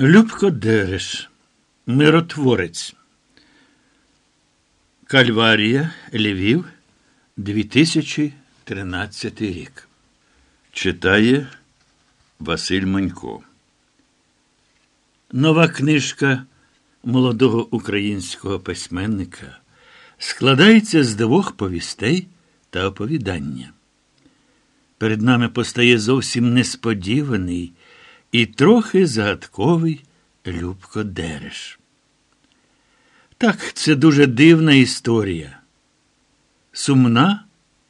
Любко Дереш, миротворець. Кальварія, Львів, 2013 рік. Читає Василь Манько. Нова книжка молодого українського письменника складається з двох повістей та оповідання. Перед нами постає зовсім несподіваний і трохи загадковий Любко Дереш. Так, це дуже дивна історія, сумна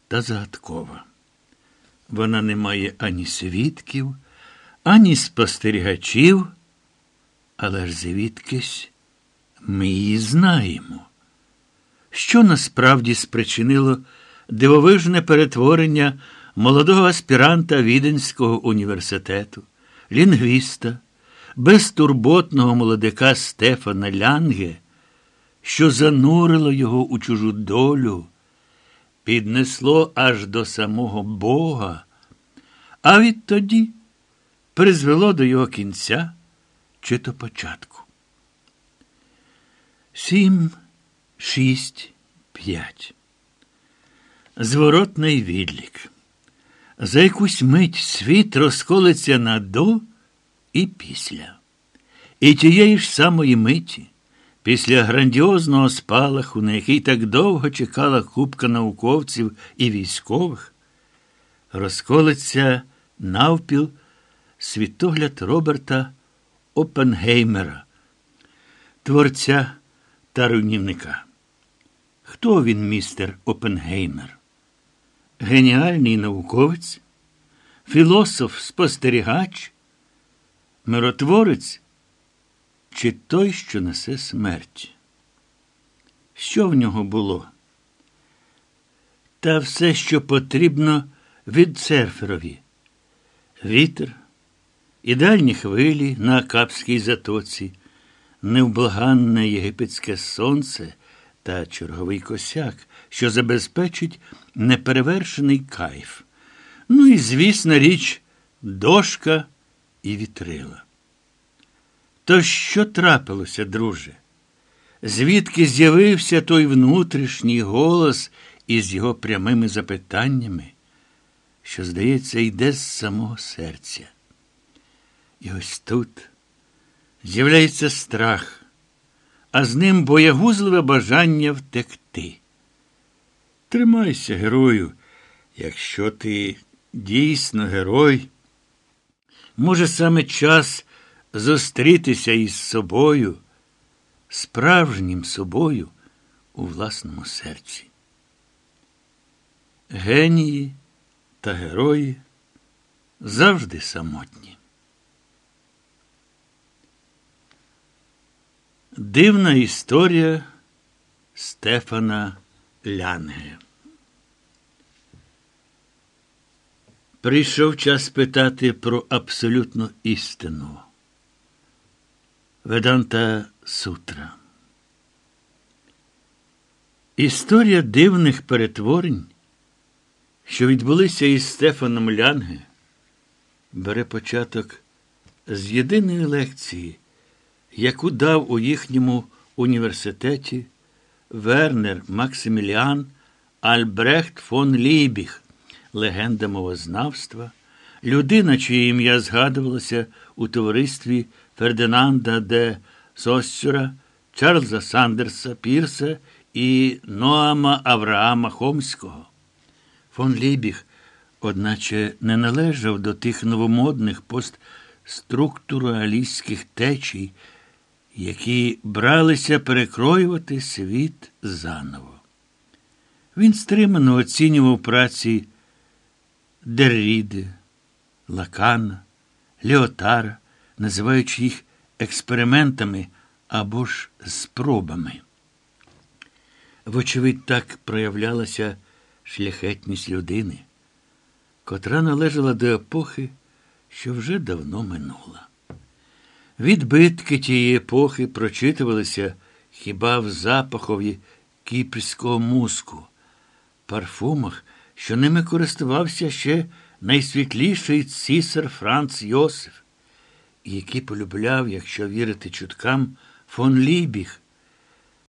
та загадкова. Вона не має ані свідків, ані спостерігачів, але ж звідкись ми її знаємо. Що насправді спричинило дивовижне перетворення молодого аспіранта Віденського університету, лінгвіста, безтурботного молодика Стефана Лянге, що занурило його у чужу долю, піднесло аж до самого Бога, а відтоді призвело до його кінця чи то початку. Сім, шість, п'ять. Зворотний відлік. За якусь мить світ розколиться на до і після. І тієї ж самої миті, після грандіозного спалаху, на який так довго чекала купка науковців і військових, розколиться навпіл світогляд Роберта Опенгеймера, творця та руйнівника. Хто він, містер Опенгеймер? Геніальний науковець, філософ, спостерігач, миротворець чи той, що несе смерть? Що в нього було? Та все, що потрібно від церферові. Вітер, ідеальні хвилі на Акапській затоці, невблаганне єгипетське сонце та черговий косяк, що забезпечить неперевершений кайф. Ну і, звісна річ, дошка і вітрила. То що трапилося, друже? Звідки з'явився той внутрішній голос із його прямими запитаннями, що, здається, йде з самого серця? І ось тут з'являється страх, а з ним боягузливе бажання втекти. Тримайся, герою, якщо ти дійсно герой, може саме час зустрітися із собою, справжнім собою у власному серці. Генії та герої завжди самотні. Дивна історія Стефана Лянге. Прийшов час питати про абсолютну істину. Веданта Сутра. Історія дивних перетворень, що відбулися із Стефаном Лянге, бере початок з єдиної лекції, яку дав у їхньому університеті Вернер Максиміліан Альбрехт фон Лібіг, легенда мовознавства, людина, чиє ім'я згадувалося у товаристві Фердинанда де Соссюра, Чарльза Сандерса Пірса і Ноама Авраама Хомського. Фон Лібіг, одначе, не належав до тих новомодних постструктуралістських течій, які бралися перекроювати світ заново. Він стримано оцінював праці Дерріди, Лакана, Леотара, називаючи їх експериментами або ж спробами. Вочевидь, так проявлялася шляхетність людини, котра належала до епохи, що вже давно минула. Відбитки тієї епохи прочитувалися хіба в запахові кіпрського муску, парфумах, що ними користувався ще найсвітліший цісар Франц Йосиф, і які полюбляв, якщо вірити чуткам, фон Лібіг,